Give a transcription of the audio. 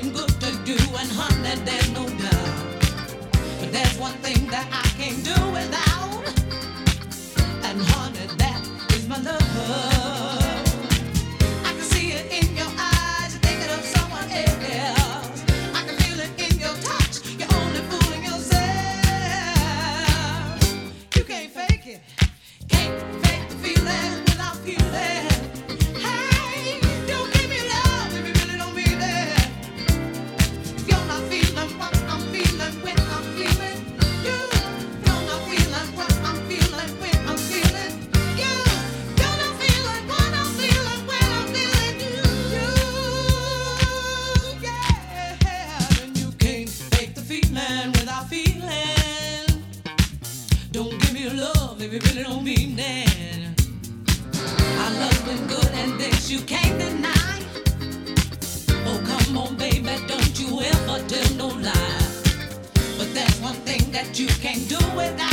been good to do, and honey, there's no doubt. But there's one thing that I can't do without. Don't give me love if you really don't mean that. Our love's good and you can't deny. Oh, come on, baby, don't you ever tell no. But there's one thing that you can't do without.